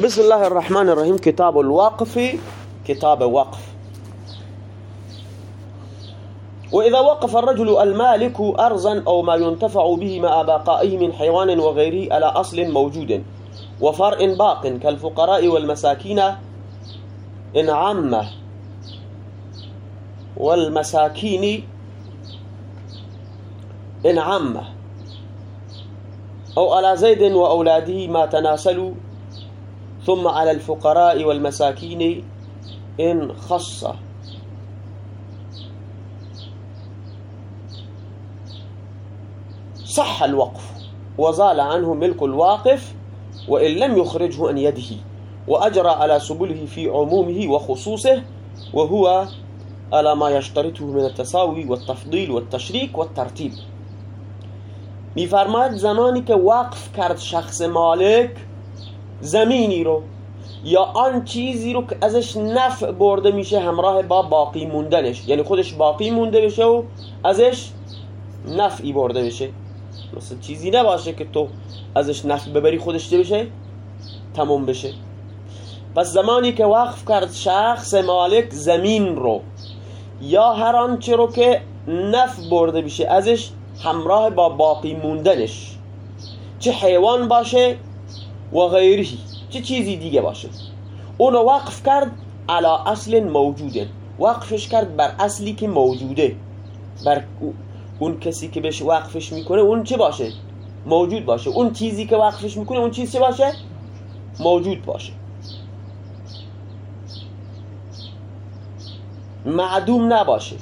بسم الله الرحمن الرحيم. كتاب الوقف كتاب وقف. وإذا وقف الرجل المالك أرزا أو ما ينتفع به مع بقائه من حيوان وغيره على أصل موجود وفرع باق كالفقراء والمساكين إن عامة والمساكين إن عامة أو على زيد وأولاده ما تناسلوا ثم على الفقراء والمساكين إن خص. صح الوقف. وزال عنه ملك الواقف وإن لم يخرجه عن يده وأجرى على سبله في عمومه وخصوصه وهو على ما يشترطه من التساوي والتفضيل والتشريك والترتيب. میفرماید زمانی که وقف کرد شخص مالک زمینی رو یا آن چیزی رو که ازش نفع برده میشه همراه با باقی موندنش. یعنی خودش باقی مونده بشه و ازش نفعی برده بشه مثل چیزی نباشه که تو ازش نفع ببری خودش چه بشه؟ تموم بشه. پس زمانی که وقف کرد شخص مالک زمین رو یا هر آنچه رو که نفع برده بشه ازش همراه با باقی موندنش. چه حیوان باشه و غیرهی. چه چیزی دیگه باشه؟ اونو وقف کرد علا اصل موجوده. وقفش کرد بر اصلی که موجوده. بر اون کسی که بهش وقفش می‌کنه اون چه باشه؟ موجود باشه. اون چیزی که وقفش می‌کنه اون چیز چه باشه؟ موجود باشه. معدوم نباشه.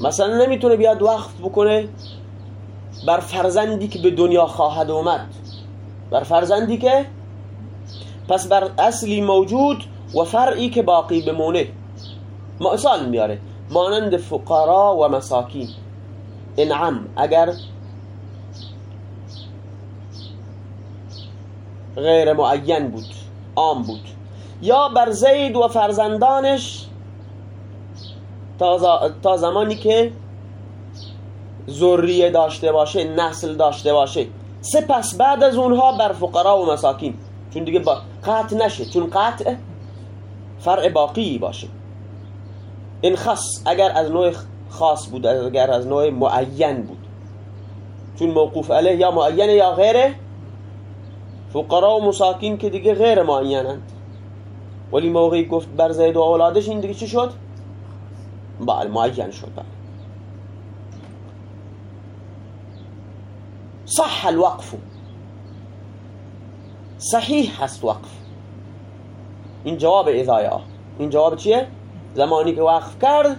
مثلا نمی‌تونه بیاد وقف بکنه. بر فرزندی که به دنیا خواهد اومد بر فرزندی که پس بر اصلی موجود و فرعی که باقی بمونه. مثال میاره. مانند فقرا و مساکین. انعم اگر غیر معین بود عام بود. یا بر زید و فرزندانش تا زمانی که ذریه داشته باشه نسل داشته باشه. سپس بعد از اونها بر فقرا و مساکین. چون دیگه با قطع نشه. چون قطع فرع باقی باشه. این خاص اگر از نوع خاص بود اگر از نوع معین بود. چون موقوف علیه یا معینه یا غیره فقرا و مساکین که دیگه غیر معینند. ولی موقعی گفت بر زید و اولادش این دیگه چی شد؟ بله معین شد. بله صح الوقف صحیح هست وقف این جواب ازایه این جواب چیه؟ زمانی که وقف کرد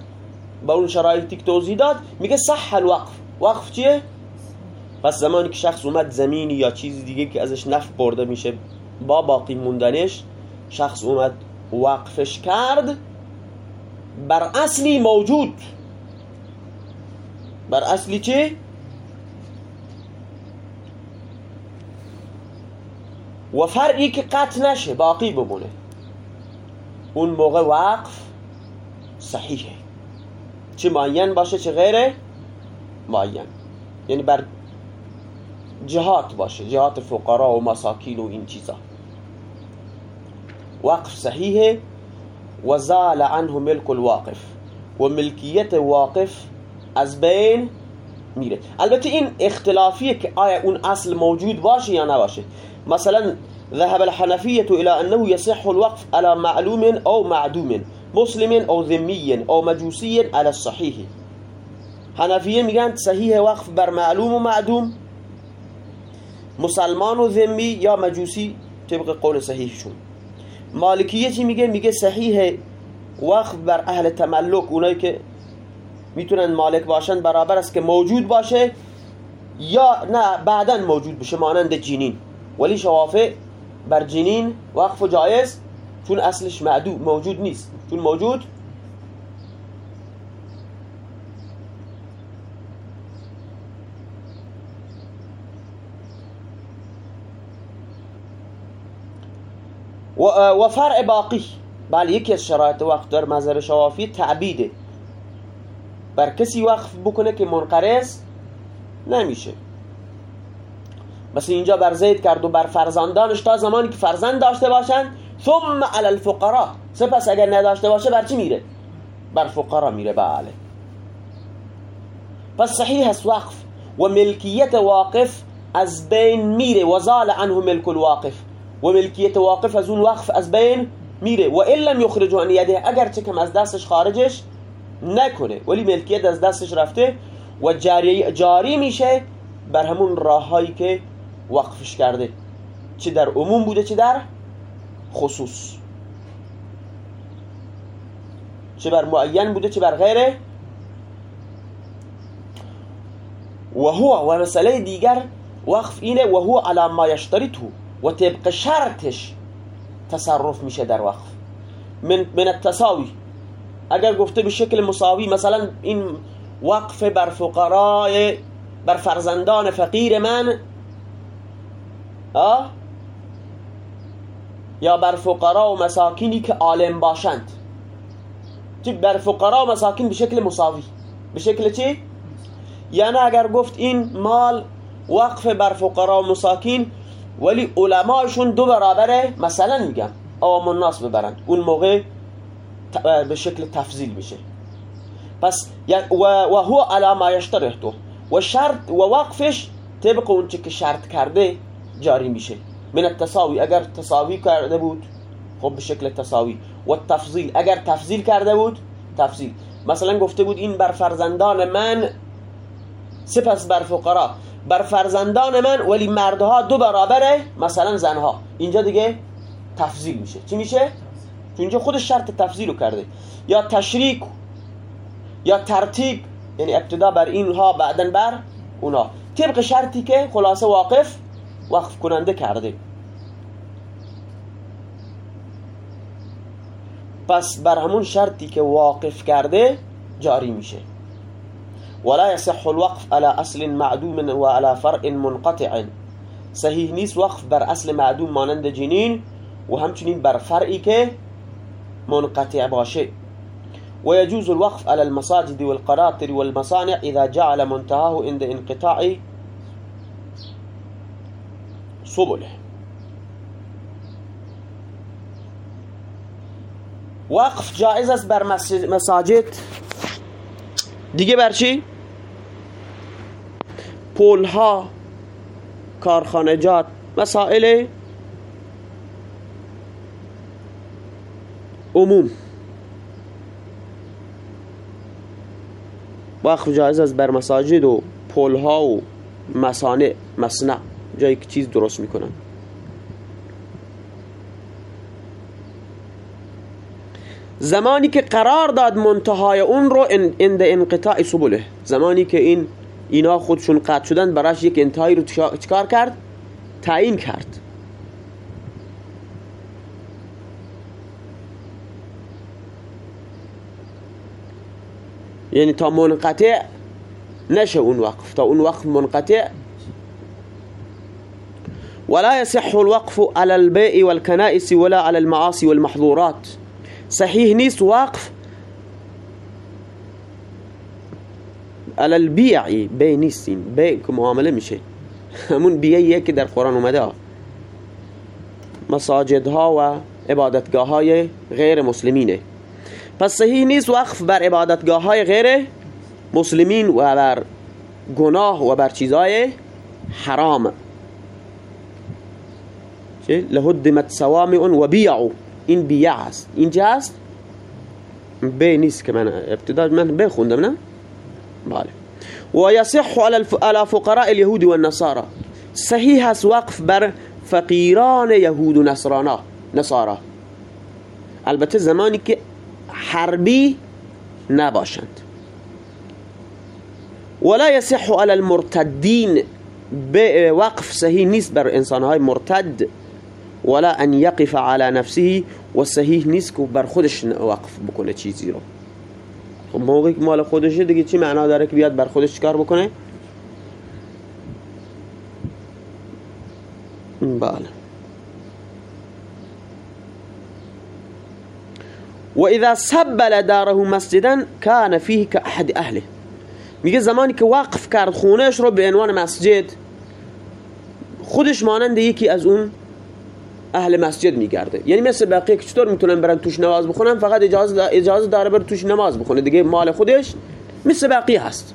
با اون شرایطی که توضیح داد میگه صح الوقف وقف چیه؟ پس زمانی که شخص اومد زمینی یا چیزی دیگه که ازش نفع برده میشه با باقی موندنش شخص اومد وقفش کرد بر اصلی موجود بر اصلی چی؟ و فرعی که قطع نشه باقی بمونه. اون موقع وقف صحیحه. چه معین باشه چه غیره معین. یعنی بر جهات باشه جهات فقرا و مساکین و این چیزا. وقف صحیحه و زال عنه ملک الواقف. و ملکیت واقف از بین میره. البته این اختلافیه که آیا اون اصل موجود باشه یا نباشه. مثلا ذهب الحنفية إلى أنه يصح الوقف على معلوم أو معدوم مسلم أو ذمي أو مجوسي على الصحيح. حنفیه میگن صحیح وقف بر معلوم و معدوم مسلمان و ذمی یا مجوسی طبق قول صحیحشون. مالکیه چی میگه میگه صحیح وقف بر اهل تملک اونایی که می‌تونن مالک باشن برابر است که موجود باشه یا نه بعدا موجود بشه مانند جینین ولی شوافع بر جنین وقف و جایز چون اصلش معدود موجود نیست. چون موجود؟ و فرع باقی. بله یکی از شرایط وقف در مذهب شوافی تعبیده. بر کسی وقف بکنه که منقرض نمیشه. مثل اینجا بر زید کرد و بر فرزندانش تا زمانی که فرزند داشته باشن ثم علی الفقراء. سپس اگر نداشته باشه بر چی میره؟ بر فقرا میره بله. پس صحیح است وقف و ملکیت واقف از بین میره. و زال عنه ملک الواقف. و ملکیت واقف از اون وقف از بین میره. و این لم یخرجه عن یده اگر چه کم از دستش خارجش نکنه. ولی ملکیت از دستش رفته و جاری, جاری میشه بر همون راههایی که وقفش کرده. چه در عموم بوده چه در خصوص. چه بر معین بوده چه بر غیره. و هو و مسئله دیگر وقف اینه و هو علی ما یشتریتو و طبق شرطش تصرف میشه در وقف. من, من التساوی. اگر گفته به شکل مساوی مثلا این وقف بر فقرای بر فرزندان فقیر من یا بر فقرا و مساکینی که عالم باشند. چی بر فقرا و مساکین به شکل مساوی. به شکل چی؟ یعنی اگر گفت این مال وقف بر فقرا و مساکین ولی علماشون دو برابره مثلا میگم عوام الناس ببرند اون موقع به شکل تفضیل میشه. پس و هو علی ما یشترطه و شرط و وقفش طبق اون که شرط کرده جاری میشه. من التساوی اگر تساوی کرده بود خب به شکل تساوی. و تفضیل اگر تفضیل کرده بود تفضیل. مثلا گفته بود این بر فرزندان من سپس بر فقرا. بر فرزندان من ولی مردها دو برابره مثلا زنها. اینجا دیگه تفضیل میشه. چی میشه؟ چون اینجا خودش شرط تفضیل رو کرده. یا تشریک یا ترتیب یعنی ابتدا بر اینها بعدا بر اونا. طبق شرطی که خلاصه واقف وقف کننده کرده. پس بر همون شرطی که واقف کرده جاری میشه. ولا يصح الوقف على اصل معدوم و على فرع منقطع. صحیح نیست وقف بر اصل معدوم مانند جنین و همچنین بر فرعی که منقطع باشه. ويجوز الوقف على المساجد والقناطر والمصانع إذا جعل منتهاه عند انقطاع سبله. وقف جائز است بر مساجد. دیگه بر چی؟ پول ها کارخانجات مسائل عموم. وقف جایز است بر مساجد و پول ها و مسانع مصنع جایی که چیز درست می‌کنن. زمانی که قرار داد منتهای اون رو اند انقطاع سبله. زمانی که این اینا خودشون قطع شدن براش یک انتهایی رو چکار کرد؟ تعیین کرد. یعنی تا منقطع نشه اون وقف. تا اون وقف منقطع ولا يصح الوقف على البيع والكنائس ولا على المعاصي والمحظورات. صحیح نیست وقف على البيع بی نیستین بی که معامله میشه همون بیعیه که در قرآن اومده. مساجد ها و عبادتگاه های غیر مسلمینه. پس صحیح نیست وقف بر عبادتگاه های غیر مسلمین و بر گناه و بر چیزای حرام. إيه؟ لهدمت صوامع وبيع. إن بيعس. إن جاس. بينيس كمان. ابتداء من بيخون دمنا بالي ويصح على الف... على فقراء اليهود والنصارى. صحيح وقف بر فقیران یهود و نصرانا نصارا البته زمانی که حربی نباشند. ولا يصح على المرتدين وقف صحيح نسبر انسان هاي مرتد. ولا ان يقف على نفسه و صحیح نیست که بر خودش وقف بکنه چیزی رو. خب موقعی که مال خودشه دیگه چی معنا داره که بیاد بر خودش کار بکنه؟ بله. و اذا سبل داره مسجدا كان فيه كأحد اهله. میگه زمانی که وقف کرد خونهش رو به عنوان مسجد خودش مانند یکی از اون اهل مسجد میگرده. یعنی مثل بقیه که چطور می‌تونن برن توش نماز بخونن؟ فقط اجازه اجازه داره بر توش نماز بخونه. دیگه مال خودش مثل بقیه هست.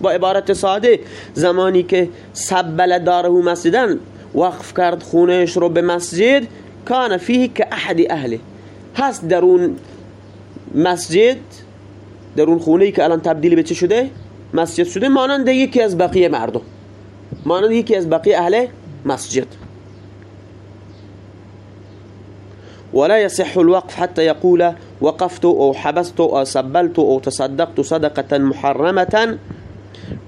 با عبارت ساده. زمانی که سبل داره مسجدن وقف کرد خونش رو به مسجد کان فیه که احد اهله. هست در اون مسجد در اون خونه که الان تبدیل به چه شده؟ مسجد شده مانند یکی از بقیه مردم. مانند یکی از بقیه اهل مسجد. ولا يصح الوقف حتى يقول وقفت أو حبست أو سبلت أو تصدقت صدقة محرمة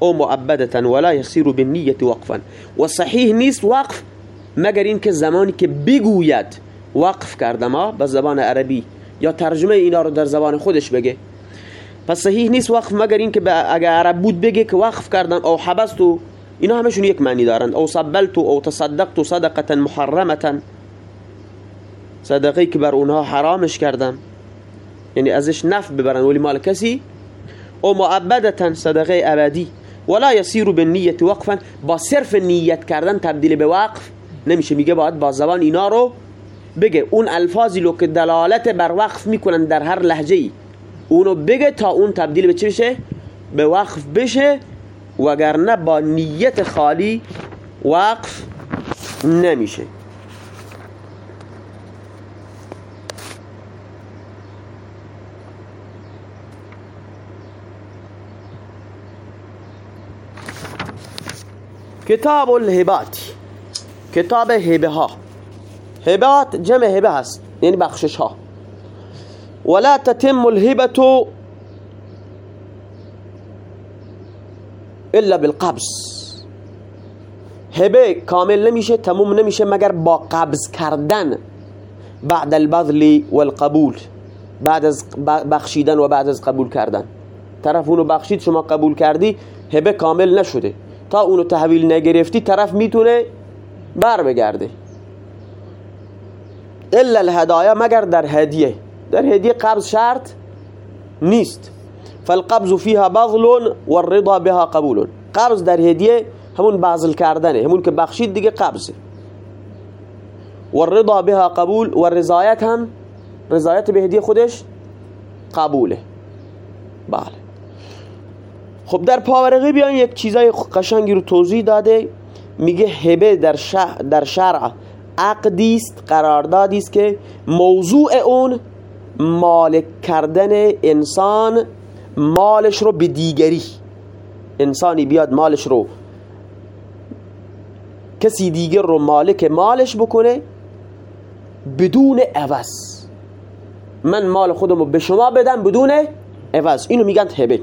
أو مؤبدة ولا يصير بالنية وقفا. والصحيح نیست وقف مگر این که زمانی که بگوید وقف کردم ها به زبان عربی یا ترجمة اینا رو در زبان خودش بگه. پس صحیح نیست وقف مگر این که اگر عرب بود بگه که وقف کردم أو حبستو اینا همشون یک معنی دارند أو صبلتو أو تصدقتو صدقة محرمتا صدقه که بر اونها حرامش کردم. یعنی ازش نفع ببرن. ولی مال کسی؟ او معبدتا صدقه ابدی. ولا یصیر به نیت وقفا. با صرف نیت کردن تبدیل به وقف نمیشه. میگه باید با زبان اینا رو بگه. اون الفاظی رو که دلالت بر وقف می‌کنن در هر لحجه ای اونو بگه تا اون تبدیل به چی بشه؟ به وقف بشه. وگرنه با نیت خالی وقف نمیشه. کتاب الهبات کتاب هبه ها هبات جمع هبه هست یعنی بخشش ها ولا تتم الهبة الا بالقبض. هبه کامل نمیشه تموم نمیشه مگر با قبض کردن. بعد البذل والقبول. بعد از بخشیدن و بعد از قبول کردن. طرف اونو بخشید شما قبول کردی هبه کامل نشده. تا اونو تحویل نگرفتی طرف می‌تونه بر بگرده الا الهدایا مگر در هدیه. در هدیه قبض شرط نیست. فالقبض فيها بذل والرضا بها قبول قبض در هدیه همون بازل کردنه همون که بخشید دیگه قبضه. والرضا بها قبول و رضایت هم رضایت به هدیه خودش قبوله. بله. خب در پاورقی بیان یک چیزای قشنگی رو توضیح داده. میگه هبه در, شرع, در شرع عقدی است قراردادی است که موضوع اون مالک کردن انسان مالش رو به دیگری انسانی بیاد مالش رو. کسی دیگر رو مالک مالش بکنه بدون عوض. من مال خودم رو به شما بدم بدون عوض. اینو میگن هبه.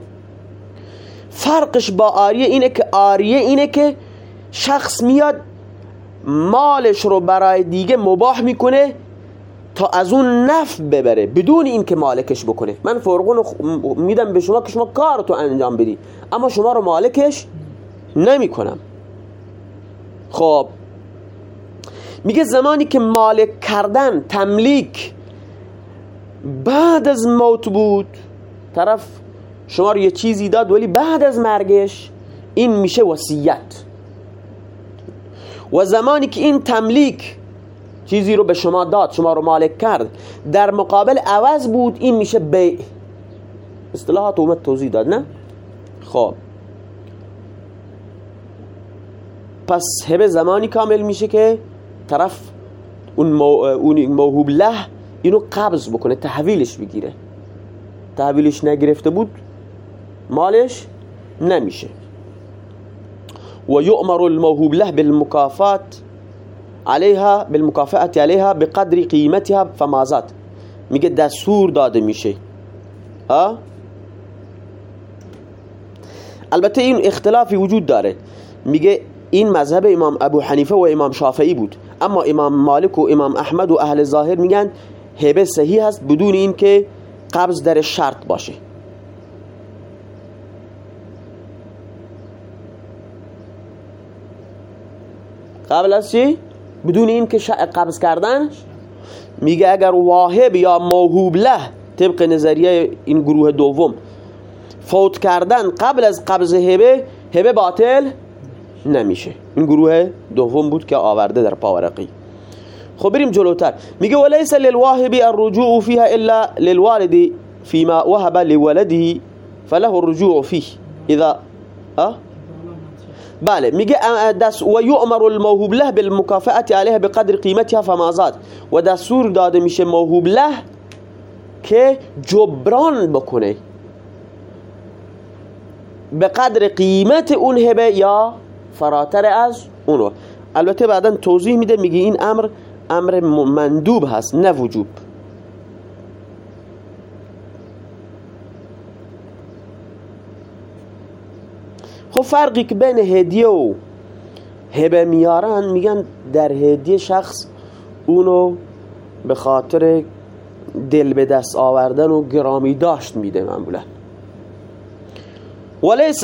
فرقش با آریه اینه که آریه اینه که شخص میاد مالش رو برای دیگه مباح می‌کنه تا از اون نف ببره بدون اینکه مالکش بکنه. من فرقون میدم به شما که شما کار تو انجام بدی اما شما رو مالکش نمی‌کنم. خب میگه زمانی که مالک کردن تملیک بعد از موت بود طرف شما رو یه چیزی داد ولی بعد از مرگش این میشه وصیت. و زمانی که این تملیک چیزی رو به شما داد شما رو مالک کرد در مقابل عوض بود این میشه بیع. اصطلاحات اومد توضیح داد نه؟ خب. پس هبه زمانی کامل میشه که طرف اون, موهوب له اینو قبض بکنه تحویلش بگیره. تحویلش نگرفته بود مالش نمیشه. و یؤمر الموهوب له بالمکافات عليها بالمكافأة عليها بقدر قیمتها فمازات میگه دستور داده میشه. ها؟ البته این اختلافی وجود داره. میگه این مذهب امام ابو حنیفه و امام شافعی بود. اما امام مالک و امام احمد و اهل ظاهر میگن هبه صحیح هست بدون اینکه قبض در شرط باشه. قبل از چی؟ بدون این که قبض کردن میگه اگر واهب یا موهوب له طبق نظریه این گروه دوم فوت کردن قبل از قبض هبه هبه باطل نمیشه. این گروه دوم بود که آورده در پاورقی. خب بریم جلوتر. میگه وليس للواهب الرجوع فيها الا للوالد فيما وهب لولده فله الرجوع فيه. اذا؟ بله میگه دست و یؤمر الموهوب له بالمكافأة عليها بقدر قیمتها فما زاد. و دستور داده میشه موهوب له که جبران بکنه. به قدر قیمت اون هبه یا فراتر از اونو. البته بعدا توضیح میده میگه این امر امر مندوب هست نه وجوب. خب فرقی که بین هدیه و هبه میارن میگن در هدیه شخص اونو به خاطر دل به دست آوردن و گرامی داشت میده معمولا. وليس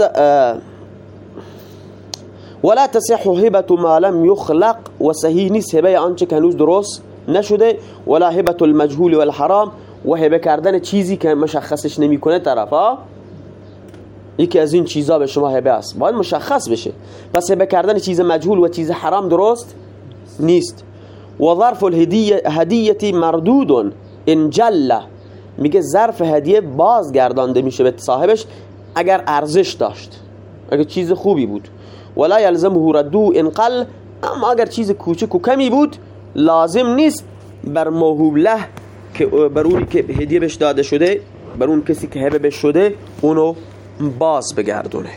ولا تصح هبه ما لم يخلق و صحیح نیست. هبه آنچه که هنوز درست نشده ولا هبه المجهول والحرام. و هبه چیزی که مشخصش نمی‌کنه طرف ها. یکی از این چیزا به شما هبه است. باید مشخص بشه. پس هبه کردن چیز مجهول و چیز حرام درست نیست. و ظرف الهدیه مردود ان جل. میگه ظرف هدیه بازگردانده میشه به صاحبش اگر ارزش داشت. اگر چیز خوبی بود. ولا يلزمه ردو ان قل. اما اگر چیز کوچک و کمی بود لازم نیست بر موهوب له که بر اونی که هدیه بهش داده شده بر اون کسی که هبه بهش شده اونو باز بگردونه